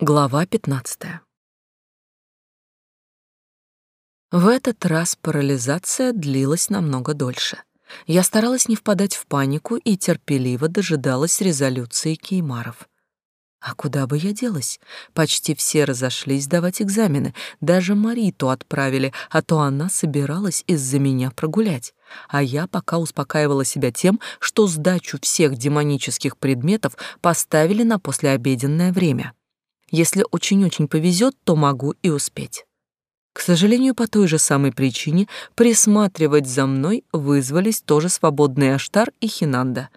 Глава 15. В этот раз парализация длилась намного дольше. Я старалась не впадать в панику и терпеливо дожидалась резолюции кеймаров. А куда бы я делась? Почти все разошлись сдавать экзамены, даже Мариту отправили, а то она собиралась из-за меня прогулять. А я пока успокаивала себя тем, что сдачу всех демонических предметов поставили на послеобеденное время. Если очень-очень повезет, то могу и успеть. К сожалению, по той же самой причине присматривать за мной вызвались тоже свободные Аштар и Хинанда.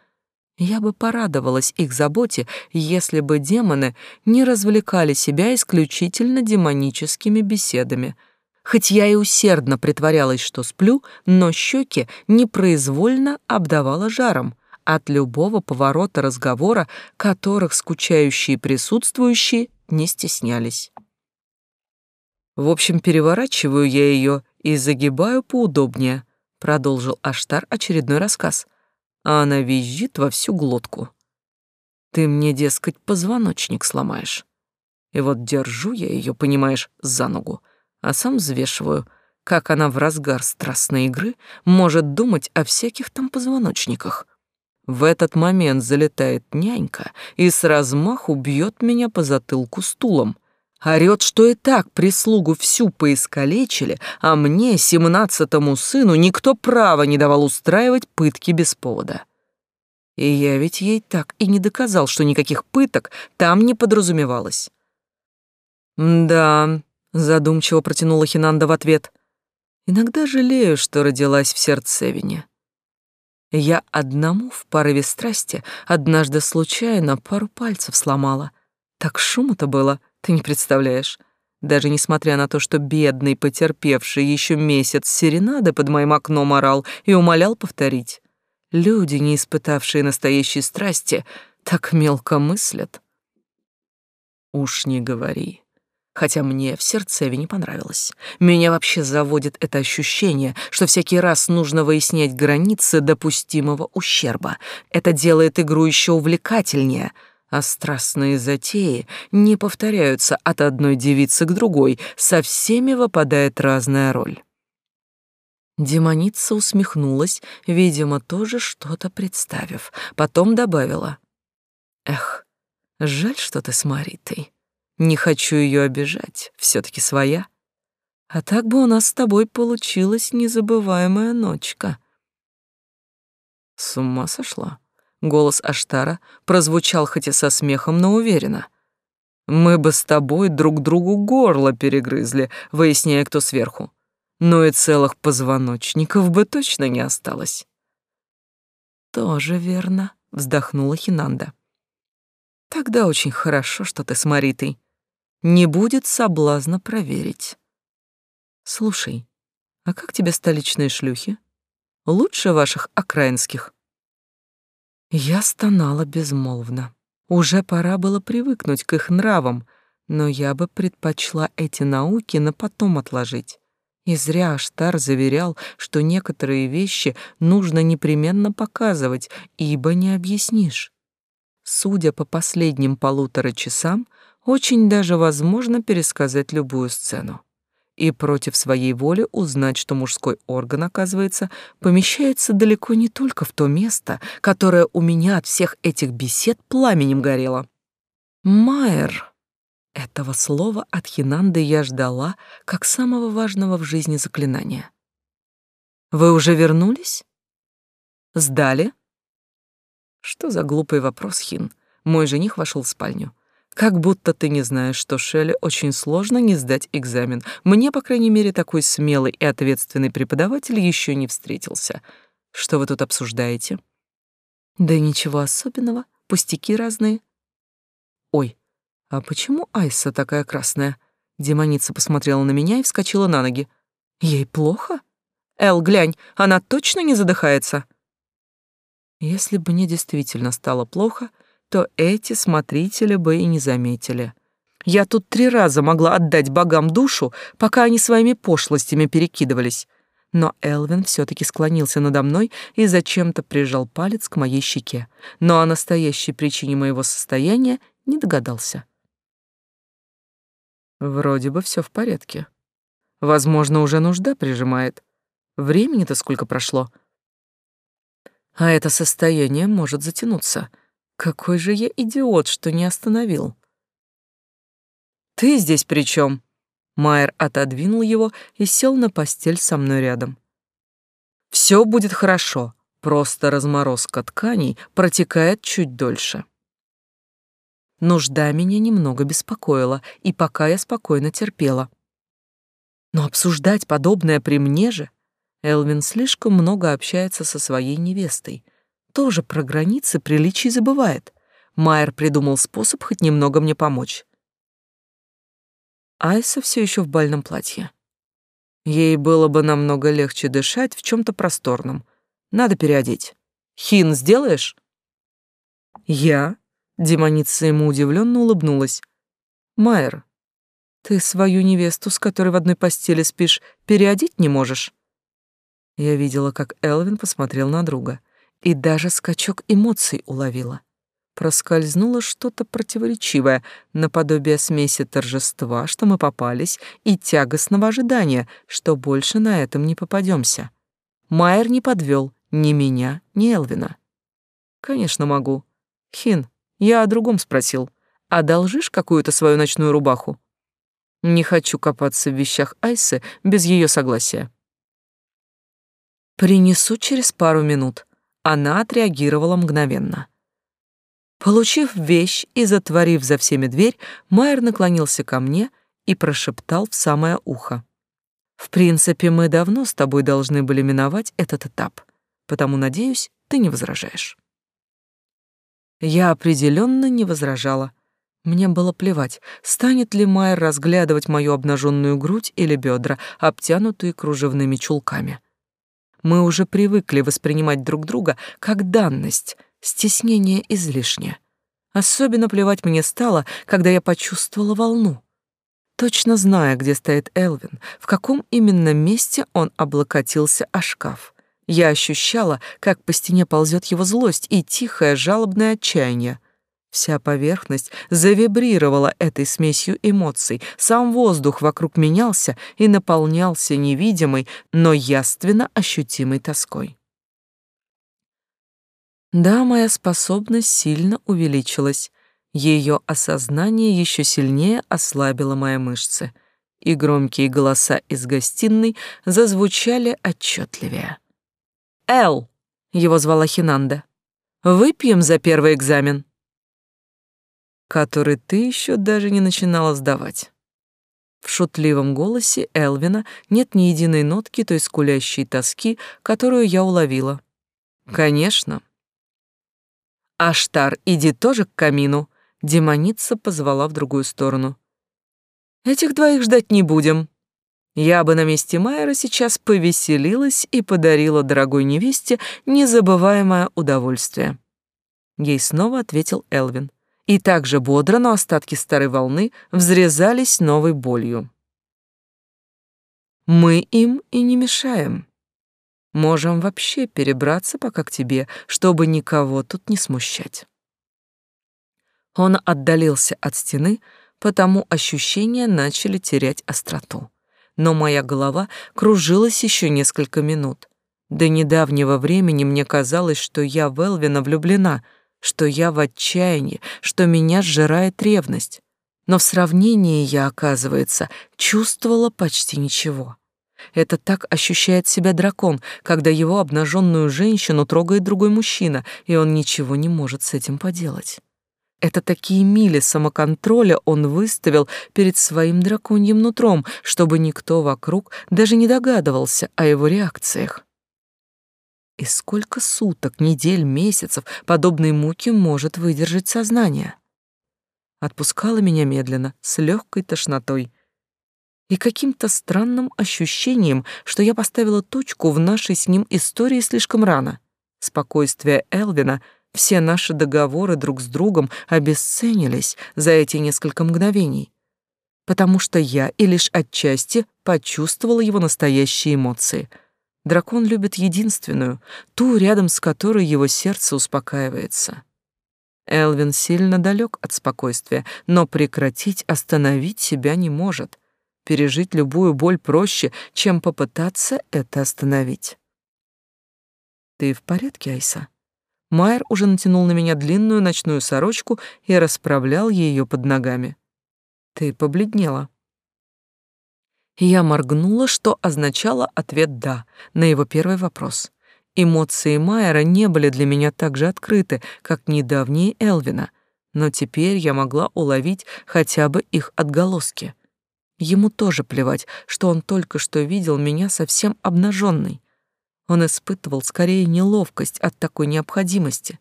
Я бы порадовалась их заботе, если бы демоны не развлекали себя исключительно демоническими беседами. Хоть я и усердно притворялась, что сплю, но щеки непроизвольно обдавала жаром от любого поворота разговора, которых скучающие присутствующие не стеснялись. В общем, переворачиваю я ее и загибаю поудобнее, продолжил Аштар очередной рассказ, а она визжит во всю глотку. Ты мне, дескать, позвоночник сломаешь. И вот держу я ее, понимаешь, за ногу, а сам взвешиваю, как она в разгар страстной игры может думать о всяких там позвоночниках. В этот момент залетает нянька и с размаху бьет меня по затылку стулом. Орёт, что и так прислугу всю поискалечили, а мне, семнадцатому сыну, никто права не давал устраивать пытки без повода. И я ведь ей так и не доказал, что никаких пыток там не подразумевалось. «Да», — задумчиво протянула Хинанда в ответ, — «иногда жалею, что родилась в Сердцевине. Я одному в порыве страсти однажды случайно пару пальцев сломала. Так шуму-то было, ты не представляешь. Даже несмотря на то, что бедный потерпевший еще месяц серенады под моим окном орал и умолял повторить. Люди, не испытавшие настоящей страсти, так мелко мыслят. Уж не говори хотя мне в сердцеве не понравилось. Меня вообще заводит это ощущение, что всякий раз нужно выяснять границы допустимого ущерба. Это делает игру еще увлекательнее, а страстные затеи не повторяются от одной девицы к другой, со всеми выпадает разная роль. Демоница усмехнулась, видимо, тоже что-то представив, потом добавила. «Эх, жаль, что ты с Маритой. Не хочу ее обижать, все таки своя. А так бы у нас с тобой получилась незабываемая ночка. С ума сошла. Голос Аштара прозвучал хоть и со смехом, но уверенно. Мы бы с тобой друг другу горло перегрызли, выясняя, кто сверху. Но и целых позвоночников бы точно не осталось. Тоже верно, вздохнула Хинанда. Тогда очень хорошо, что ты с Маритой не будет соблазна проверить. Слушай, а как тебе столичные шлюхи? Лучше ваших окраинских? Я стонала безмолвно. Уже пора было привыкнуть к их нравам, но я бы предпочла эти науки на потом отложить. И зря Аштар заверял, что некоторые вещи нужно непременно показывать, ибо не объяснишь. Судя по последним полутора часам, очень даже возможно пересказать любую сцену и против своей воли узнать, что мужской орган, оказывается, помещается далеко не только в то место, которое у меня от всех этих бесед пламенем горело. Майер. Этого слова от Хинанды я ждала как самого важного в жизни заклинания. Вы уже вернулись? Сдали? Что за глупый вопрос, Хин? Мой жених вошел в спальню. Как будто ты не знаешь, что Шелле очень сложно не сдать экзамен. Мне, по крайней мере, такой смелый и ответственный преподаватель еще не встретился. Что вы тут обсуждаете? Да ничего особенного, пустяки разные. Ой, а почему Айса такая красная? Демоница посмотрела на меня и вскочила на ноги. Ей плохо? Эл, глянь, она точно не задыхается? Если бы мне действительно стало плохо, то эти смотрители бы и не заметили. Я тут три раза могла отдать богам душу, пока они своими пошлостями перекидывались. Но Элвин все таки склонился надо мной и зачем-то прижал палец к моей щеке, но о настоящей причине моего состояния не догадался. Вроде бы все в порядке. Возможно, уже нужда прижимает. Времени-то сколько прошло. А это состояние может затянуться. Какой же я идиот, что не остановил. Ты здесь при чем? Майер отодвинул его и сел на постель со мной рядом. Все будет хорошо, просто разморозка тканей протекает чуть дольше. Нужда меня немного беспокоила, и пока я спокойно терпела. Но обсуждать подобное при мне же... Элвин слишком много общается со своей невестой. Тоже про границы приличий забывает. Майер придумал способ хоть немного мне помочь. Айса все еще в бальном платье. Ей было бы намного легче дышать в чем то просторном. Надо переодеть. Хин сделаешь? Я Демоница ему удивленно улыбнулась. «Майер, ты свою невесту, с которой в одной постели спишь, переодеть не можешь?» Я видела, как Элвин посмотрел на друга, и даже скачок эмоций уловила. Проскользнуло что-то противоречивое, наподобие смеси торжества, что мы попались, и тягостного ожидания, что больше на этом не попадемся. Майер не подвел ни меня, ни Элвина. «Конечно могу. Хин, я о другом спросил. Одолжишь какую-то свою ночную рубаху? Не хочу копаться в вещах Айсы без ее согласия. Принесу через пару минут. Она отреагировала мгновенно. Получив вещь и затворив за всеми дверь, Майер наклонился ко мне и прошептал в самое ухо. «В принципе, мы давно с тобой должны были миновать этот этап, потому, надеюсь, ты не возражаешь». Я определенно не возражала. Мне было плевать, станет ли Майер разглядывать мою обнаженную грудь или бедра, обтянутые кружевными чулками. Мы уже привыкли воспринимать друг друга как данность, стеснение излишнее. Особенно плевать мне стало, когда я почувствовала волну. Точно зная, где стоит Элвин, в каком именно месте он облокотился о шкаф. Я ощущала, как по стене ползет его злость и тихое жалобное отчаяние. Вся поверхность завибрировала этой смесью эмоций, сам воздух вокруг менялся и наполнялся невидимой, но яственно ощутимой тоской. Да, моя способность сильно увеличилась. Ее осознание еще сильнее ослабило мои мышцы, и громкие голоса из гостиной зазвучали отчетливее. Эл, его звала Хинанда. Выпьем за первый экзамен, который ты еще даже не начинала сдавать. В шутливом голосе Элвина нет ни единой нотки той скулящей тоски, которую я уловила. Конечно. Аштар, иди тоже к камину. Демоница позвала в другую сторону. Этих двоих ждать не будем. Я бы на месте Майера сейчас повеселилась и подарила дорогой невесте незабываемое удовольствие. Ей снова ответил Элвин. И так же бодро, но остатки старой волны взрезались новой болью. Мы им и не мешаем. Можем вообще перебраться пока к тебе, чтобы никого тут не смущать. Он отдалился от стены, потому ощущения начали терять остроту но моя голова кружилась еще несколько минут. До недавнего времени мне казалось, что я в Элвина влюблена, что я в отчаянии, что меня сжирает ревность. Но в сравнении я, оказывается, чувствовала почти ничего. Это так ощущает себя дракон, когда его обнаженную женщину трогает другой мужчина, и он ничего не может с этим поделать. Это такие мили самоконтроля он выставил перед своим драконьим нутром, чтобы никто вокруг даже не догадывался о его реакциях. И сколько суток, недель, месяцев подобной муки может выдержать сознание? Отпускала меня медленно, с легкой тошнотой и каким-то странным ощущением, что я поставила точку в нашей с ним истории слишком рано. Спокойствие Элвина — все наши договоры друг с другом обесценились за эти несколько мгновений, потому что я и лишь отчасти почувствовала его настоящие эмоции. Дракон любит единственную, ту, рядом с которой его сердце успокаивается. Элвин сильно далек от спокойствия, но прекратить, остановить себя не может. Пережить любую боль проще, чем попытаться это остановить. «Ты в порядке, Айса?» Майер уже натянул на меня длинную ночную сорочку и расправлял ее под ногами. «Ты побледнела». Я моргнула, что означало ответ «да» на его первый вопрос. Эмоции Майера не были для меня так же открыты, как недавние Элвина, но теперь я могла уловить хотя бы их отголоски. Ему тоже плевать, что он только что видел меня совсем обнаженной. Он испытывал скорее неловкость от такой необходимости,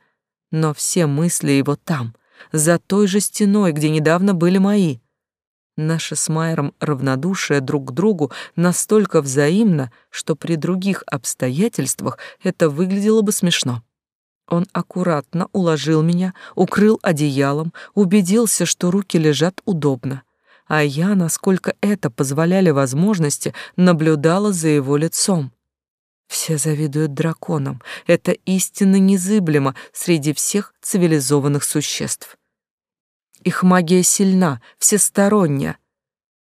но все мысли его там, за той же стеной, где недавно были мои — Наше с Майером равнодушие друг к другу настолько взаимно, что при других обстоятельствах это выглядело бы смешно. Он аккуратно уложил меня, укрыл одеялом, убедился, что руки лежат удобно. А я, насколько это позволяли возможности, наблюдала за его лицом. Все завидуют драконам. Это истинно незыблемо среди всех цивилизованных существ. Их магия сильна, всесторонняя.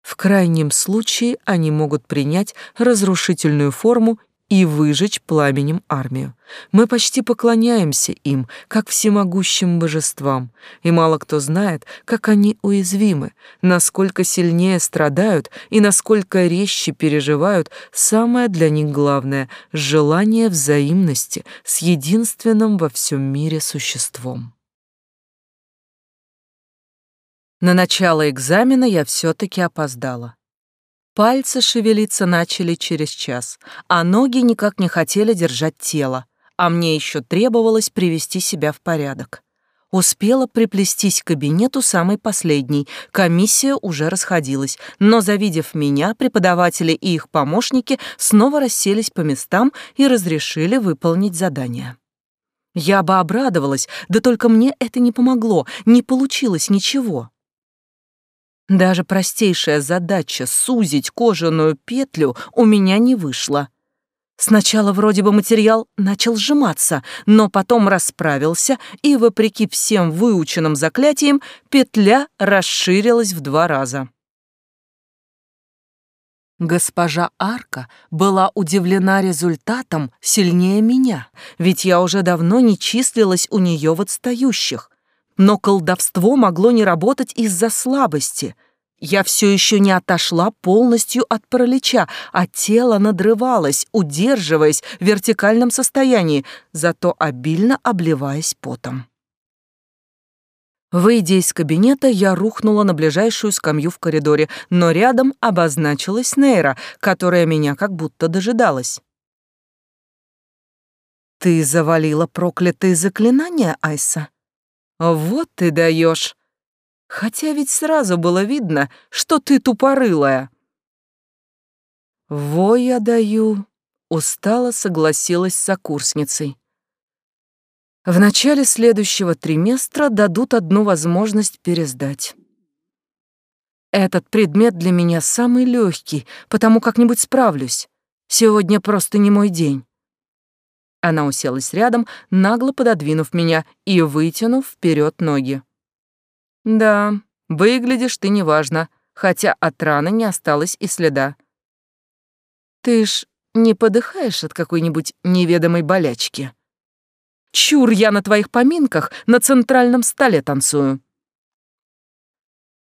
В крайнем случае они могут принять разрушительную форму и выжечь пламенем армию. Мы почти поклоняемся им, как всемогущим божествам, и мало кто знает, как они уязвимы, насколько сильнее страдают и насколько резче переживают самое для них главное — желание взаимности с единственным во всем мире существом. На начало экзамена я все-таки опоздала. Пальцы шевелиться начали через час, а ноги никак не хотели держать тело, а мне еще требовалось привести себя в порядок. Успела приплестись к кабинету самый последний, комиссия уже расходилась, но, завидев меня, преподаватели и их помощники снова расселись по местам и разрешили выполнить задание. Я бы обрадовалась, да только мне это не помогло, не получилось ничего. Даже простейшая задача сузить кожаную петлю у меня не вышла. Сначала вроде бы материал начал сжиматься, но потом расправился, и, вопреки всем выученным заклятиям, петля расширилась в два раза. Госпожа Арка была удивлена результатом сильнее меня, ведь я уже давно не числилась у нее в отстающих. Но колдовство могло не работать из-за слабости. Я все еще не отошла полностью от паралича, а тело надрывалось, удерживаясь в вертикальном состоянии, зато обильно обливаясь потом. Выйдя из кабинета, я рухнула на ближайшую скамью в коридоре, но рядом обозначилась Нейра, которая меня как будто дожидалась. «Ты завалила проклятые заклинания, Айса?» Вот ты даешь. Хотя ведь сразу было видно, что ты тупорылая. Во я даю, устало согласилась с сокурсницей. В начале следующего триместра дадут одну возможность пересдать. Этот предмет для меня самый легкий, потому как-нибудь справлюсь. Сегодня просто не мой день. Она уселась рядом, нагло пододвинув меня и вытянув вперед ноги. «Да, выглядишь ты неважно, хотя от раны не осталось и следа. Ты ж не подыхаешь от какой-нибудь неведомой болячки? Чур, я на твоих поминках на центральном столе танцую».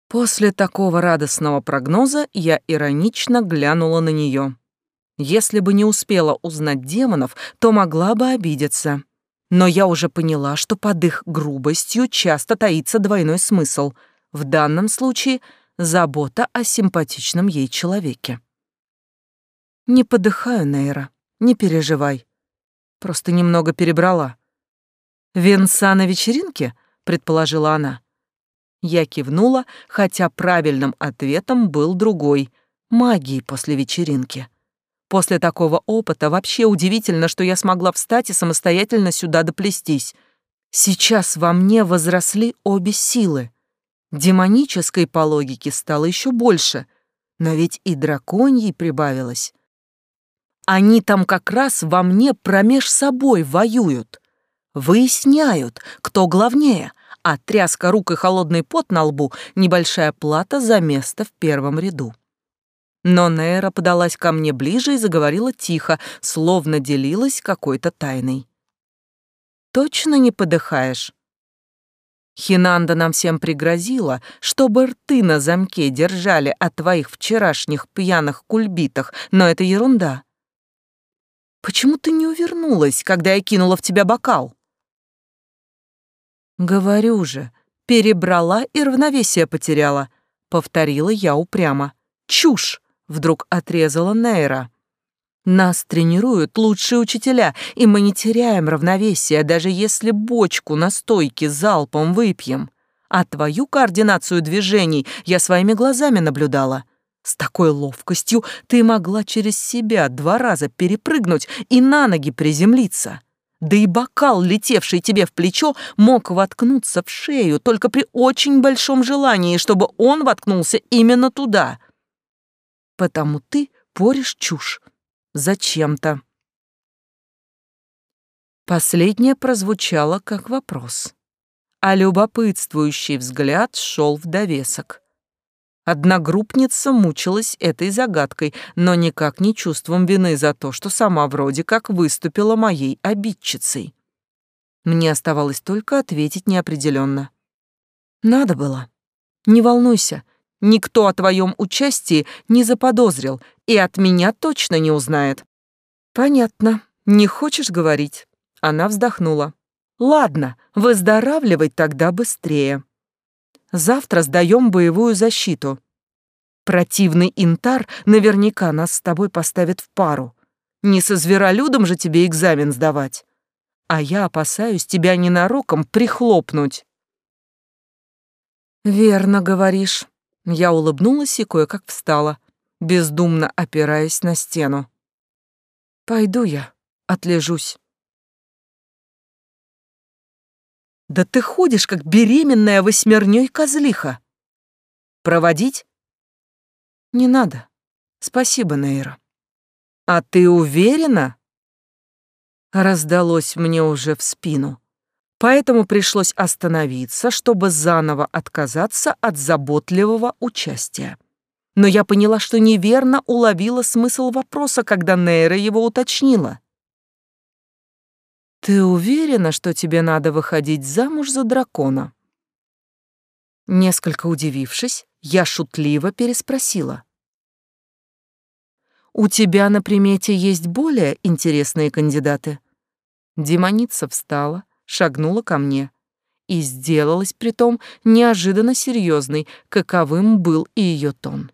После такого радостного прогноза я иронично глянула на нее. Если бы не успела узнать демонов, то могла бы обидеться. Но я уже поняла, что под их грубостью часто таится двойной смысл. В данном случае — забота о симпатичном ей человеке. «Не подыхаю, Нейра, не переживай. Просто немного перебрала». «Венца на вечеринке?» — предположила она. Я кивнула, хотя правильным ответом был другой — магии после вечеринки. После такого опыта вообще удивительно, что я смогла встать и самостоятельно сюда доплестись. Сейчас во мне возросли обе силы. Демонической по логике стало еще больше, но ведь и драконьей прибавилось. Они там как раз во мне промеж собой воюют. Выясняют, кто главнее, а тряска рук и холодный пот на лбу — небольшая плата за место в первом ряду. Но Нейра подалась ко мне ближе и заговорила тихо, словно делилась какой-то тайной. «Точно не подыхаешь?» Хинанда нам всем пригрозила, чтобы рты на замке держали от твоих вчерашних пьяных кульбитах, но это ерунда. Почему ты не увернулась, когда я кинула в тебя бокал? Говорю же, перебрала и равновесие потеряла, повторила я упрямо. Чушь, вдруг отрезала Нейра. Нас тренируют лучшие учителя, и мы не теряем равновесия, даже если бочку на стойке залпом выпьем. А твою координацию движений я своими глазами наблюдала. С такой ловкостью ты могла через себя два раза перепрыгнуть и на ноги приземлиться. Да и бокал, летевший тебе в плечо, мог воткнуться в шею только при очень большом желании, чтобы он воткнулся именно туда. Потому ты порешь чушь зачем-то. Последнее прозвучало как вопрос, а любопытствующий взгляд шел в довесок. Одногруппница мучилась этой загадкой, но никак не чувством вины за то, что сама вроде как выступила моей обидчицей. Мне оставалось только ответить неопределенно. Надо было. Не волнуйся, Никто о твоем участии не заподозрил и от меня точно не узнает. Понятно. Не хочешь говорить? Она вздохнула. Ладно, выздоравливай тогда быстрее. Завтра сдаем боевую защиту. Противный интар наверняка нас с тобой поставит в пару. Не со зверолюдом же тебе экзамен сдавать. А я опасаюсь тебя ненароком прихлопнуть. Верно говоришь. Я улыбнулась и кое-как встала, бездумно опираясь на стену. «Пойду я, отлежусь». «Да ты ходишь, как беременная восьмернёй козлиха!» «Проводить?» «Не надо. Спасибо, Нейра». «А ты уверена?» Раздалось мне уже в спину поэтому пришлось остановиться, чтобы заново отказаться от заботливого участия. Но я поняла, что неверно уловила смысл вопроса, когда Нейра его уточнила. «Ты уверена, что тебе надо выходить замуж за дракона?» Несколько удивившись, я шутливо переспросила. «У тебя на примете есть более интересные кандидаты?» Демоница встала, шагнула ко мне и сделалась притом неожиданно серьезной, каковым был и ее тон.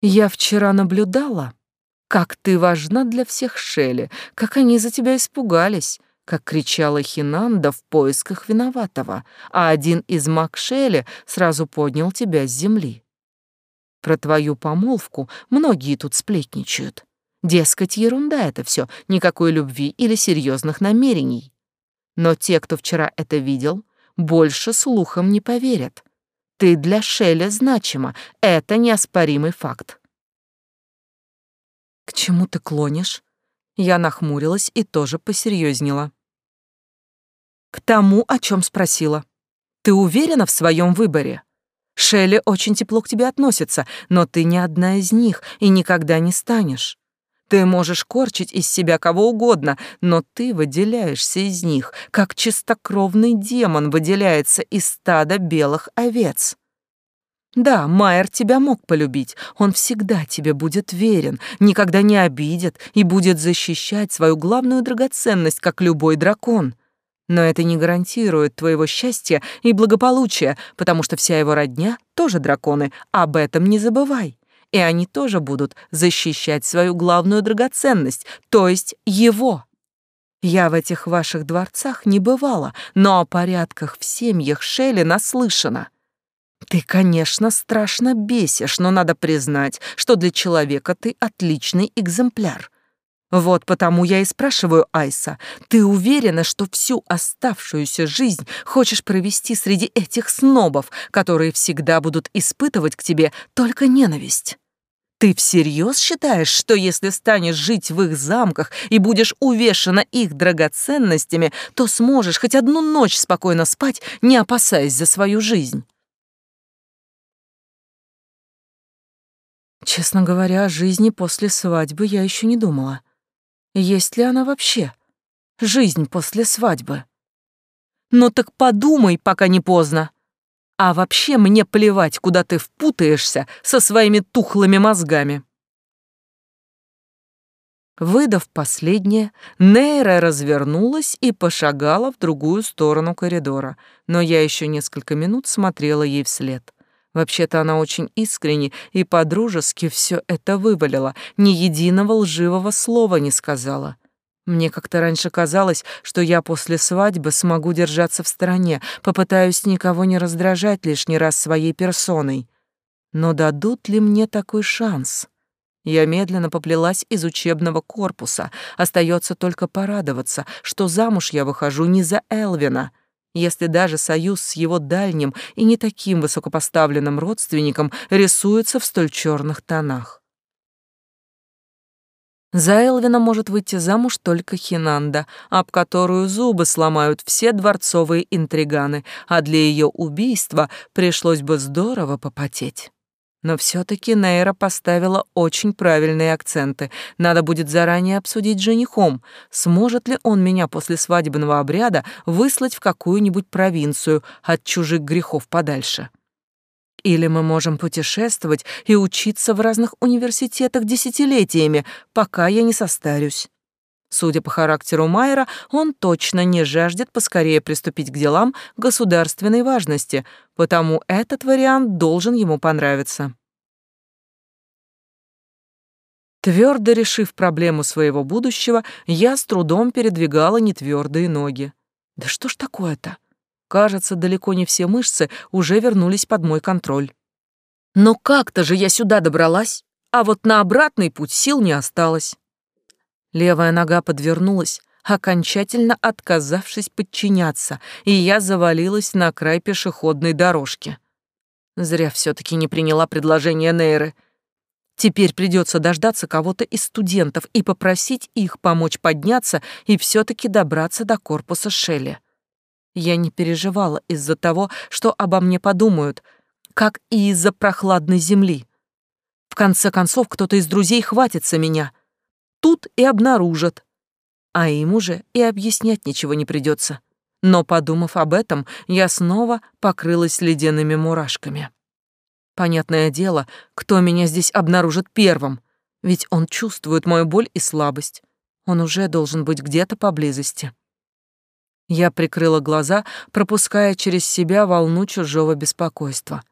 «Я вчера наблюдала, как ты важна для всех Шелли, как они за тебя испугались, как кричала Хинанда в поисках виноватого, а один из Макшели сразу поднял тебя с земли. Про твою помолвку многие тут сплетничают. Дескать, ерунда это все, никакой любви или серьезных намерений. Но те, кто вчера это видел, больше слухам не поверят. Ты для Шеля значима, это неоспоримый факт. К чему ты клонишь? Я нахмурилась и тоже посерьезнела. К тому, о чем спросила. Ты уверена в своем выборе? Шелли очень тепло к тебе относится, но ты не одна из них и никогда не станешь. Ты можешь корчить из себя кого угодно, но ты выделяешься из них, как чистокровный демон выделяется из стада белых овец. Да, Майер тебя мог полюбить, он всегда тебе будет верен, никогда не обидит и будет защищать свою главную драгоценность, как любой дракон. Но это не гарантирует твоего счастья и благополучия, потому что вся его родня тоже драконы, об этом не забывай и они тоже будут защищать свою главную драгоценность, то есть его. Я в этих ваших дворцах не бывала, но о порядках в семьях Шелли наслышана. Ты, конечно, страшно бесишь, но надо признать, что для человека ты отличный экземпляр. Вот потому я и спрашиваю Айса, ты уверена, что всю оставшуюся жизнь хочешь провести среди этих снобов, которые всегда будут испытывать к тебе только ненависть? Ты всерьез считаешь, что если станешь жить в их замках и будешь увешана их драгоценностями, то сможешь хоть одну ночь спокойно спать, не опасаясь за свою жизнь? Честно говоря, о жизни после свадьбы я еще не думала. Есть ли она вообще? Жизнь после свадьбы. Ну так подумай, пока не поздно. А вообще мне плевать, куда ты впутаешься со своими тухлыми мозгами. Выдав последнее, Нейра развернулась и пошагала в другую сторону коридора, но я еще несколько минут смотрела ей вслед. Вообще-то она очень искренне и подружески все это вывалила, ни единого лживого слова не сказала. Мне как-то раньше казалось, что я после свадьбы смогу держаться в стороне, попытаюсь никого не раздражать лишний раз своей персоной. Но дадут ли мне такой шанс? Я медленно поплелась из учебного корпуса. Остается только порадоваться, что замуж я выхожу не за Элвина. Если даже союз с его дальним и не таким высокопоставленным родственником рисуется в столь черных тонах. За Элвина может выйти замуж только Хинанда, об которую зубы сломают все дворцовые интриганы, а для ее убийства пришлось бы здорово попотеть. Но все-таки Нейра поставила очень правильные акценты. Надо будет заранее обсудить с женихом, сможет ли он меня после свадебного обряда выслать в какую-нибудь провинцию от чужих грехов подальше. Или мы можем путешествовать и учиться в разных университетах десятилетиями, пока я не состарюсь. Судя по характеру Майера, он точно не жаждет поскорее приступить к делам государственной важности, потому этот вариант должен ему понравиться. Твердо решив проблему своего будущего, я с трудом передвигала нетвердые ноги. Да что ж такое-то? Кажется, далеко не все мышцы уже вернулись под мой контроль. Но как-то же я сюда добралась, а вот на обратный путь сил не осталось. Левая нога подвернулась, окончательно отказавшись подчиняться, и я завалилась на край пешеходной дорожки. Зря все таки не приняла предложение Нейры. Теперь придется дождаться кого-то из студентов и попросить их помочь подняться и все таки добраться до корпуса Шелли. Я не переживала из-за того, что обо мне подумают, как и из-за прохладной земли. В конце концов, кто-то из друзей хватится меня. Тут и обнаружат. А им уже и объяснять ничего не придется. Но, подумав об этом, я снова покрылась ледяными мурашками. Понятное дело, кто меня здесь обнаружит первым, ведь он чувствует мою боль и слабость. Он уже должен быть где-то поблизости. Я прикрыла глаза, пропуская через себя волну чужого беспокойства.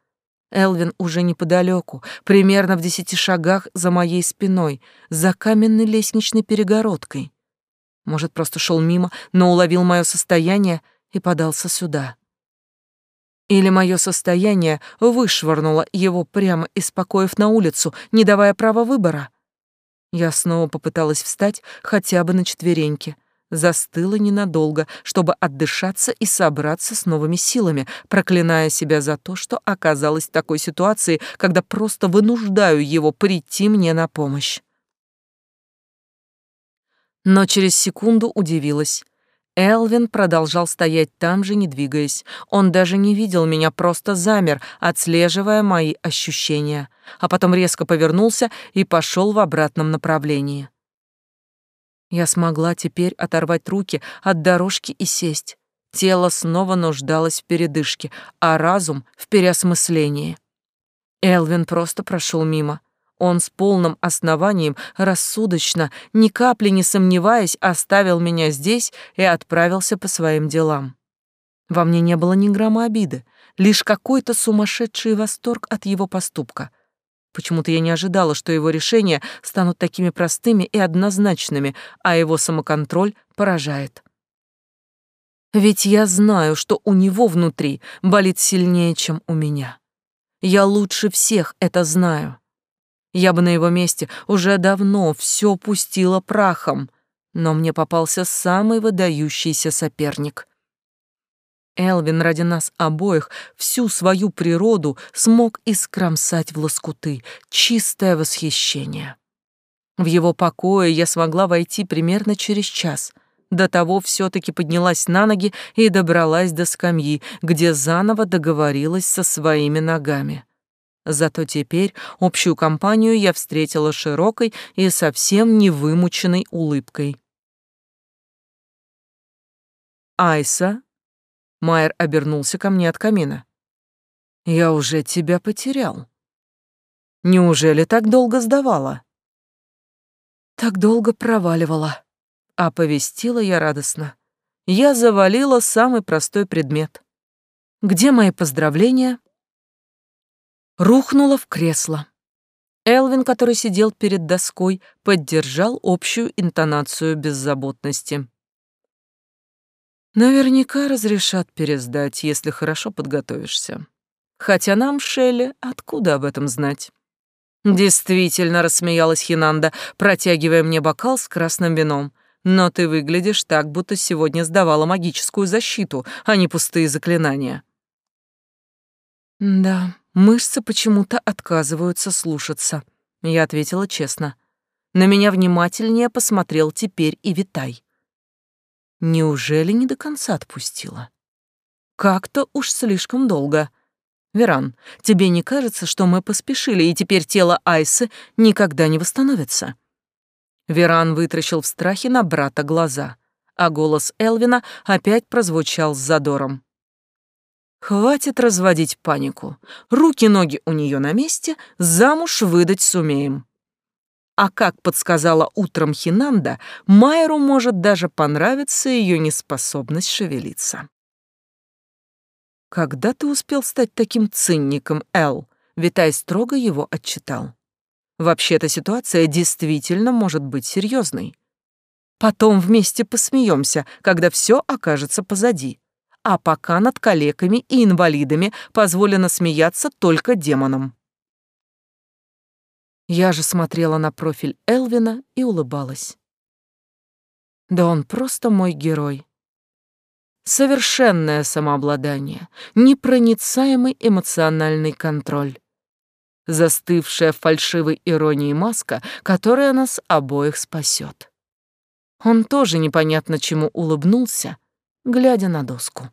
Элвин уже неподалеку, примерно в десяти шагах за моей спиной, за каменной лестничной перегородкой. Может, просто шел мимо, но уловил мое состояние и подался сюда. Или мое состояние вышвырнуло его прямо из покоев на улицу, не давая права выбора. Я снова попыталась встать хотя бы на четвереньки, застыла ненадолго, чтобы отдышаться и собраться с новыми силами, проклиная себя за то, что оказалась в такой ситуации, когда просто вынуждаю его прийти мне на помощь. Но через секунду удивилась. Элвин продолжал стоять там же, не двигаясь. Он даже не видел меня, просто замер, отслеживая мои ощущения, а потом резко повернулся и пошел в обратном направлении. Я смогла теперь оторвать руки от дорожки и сесть. Тело снова нуждалось в передышке, а разум — в переосмыслении. Элвин просто прошел мимо. Он с полным основанием, рассудочно, ни капли не сомневаясь, оставил меня здесь и отправился по своим делам. Во мне не было ни грамма обиды, лишь какой-то сумасшедший восторг от его поступка — Почему-то я не ожидала, что его решения станут такими простыми и однозначными, а его самоконтроль поражает. Ведь я знаю, что у него внутри болит сильнее, чем у меня. Я лучше всех это знаю. Я бы на его месте уже давно все пустила прахом, но мне попался самый выдающийся соперник. Элвин ради нас обоих всю свою природу смог искромсать в лоскуты. Чистое восхищение. В его покое я смогла войти примерно через час. До того все таки поднялась на ноги и добралась до скамьи, где заново договорилась со своими ногами. Зато теперь общую компанию я встретила широкой и совсем невымученной улыбкой. «Айса?» Майер обернулся ко мне от камина. «Я уже тебя потерял. Неужели так долго сдавала?» «Так долго проваливала», — оповестила я радостно. Я завалила самый простой предмет. «Где мои поздравления?» Рухнула в кресло. Элвин, который сидел перед доской, поддержал общую интонацию беззаботности. Наверняка разрешат пересдать, если хорошо подготовишься. Хотя нам, Шелли, откуда об этом знать? Действительно, рассмеялась Хинанда, протягивая мне бокал с красным вином. Но ты выглядишь так, будто сегодня сдавала магическую защиту, а не пустые заклинания. Да, мышцы почему-то отказываются слушаться, я ответила честно. На меня внимательнее посмотрел теперь и Витай. Неужели не до конца отпустила? Как-то уж слишком долго. Веран, тебе не кажется, что мы поспешили, и теперь тело Айсы никогда не восстановится? Веран вытращил в страхе на брата глаза, а голос Элвина опять прозвучал с задором. Хватит разводить панику. Руки-ноги у нее на месте, замуж выдать сумеем. А как подсказала утром Хинанда, Майеру может даже понравиться ее неспособность шевелиться. «Когда ты успел стать таким цинником, Эл?» Витай строго его отчитал. «Вообще-то ситуация действительно может быть серьезной. Потом вместе посмеемся, когда все окажется позади. А пока над калеками и инвалидами позволено смеяться только демонам». Я же смотрела на профиль Элвина и улыбалась. Да он просто мой герой. Совершенное самообладание, непроницаемый эмоциональный контроль. Застывшая в фальшивой иронии маска, которая нас обоих спасет. Он тоже непонятно чему улыбнулся, глядя на доску.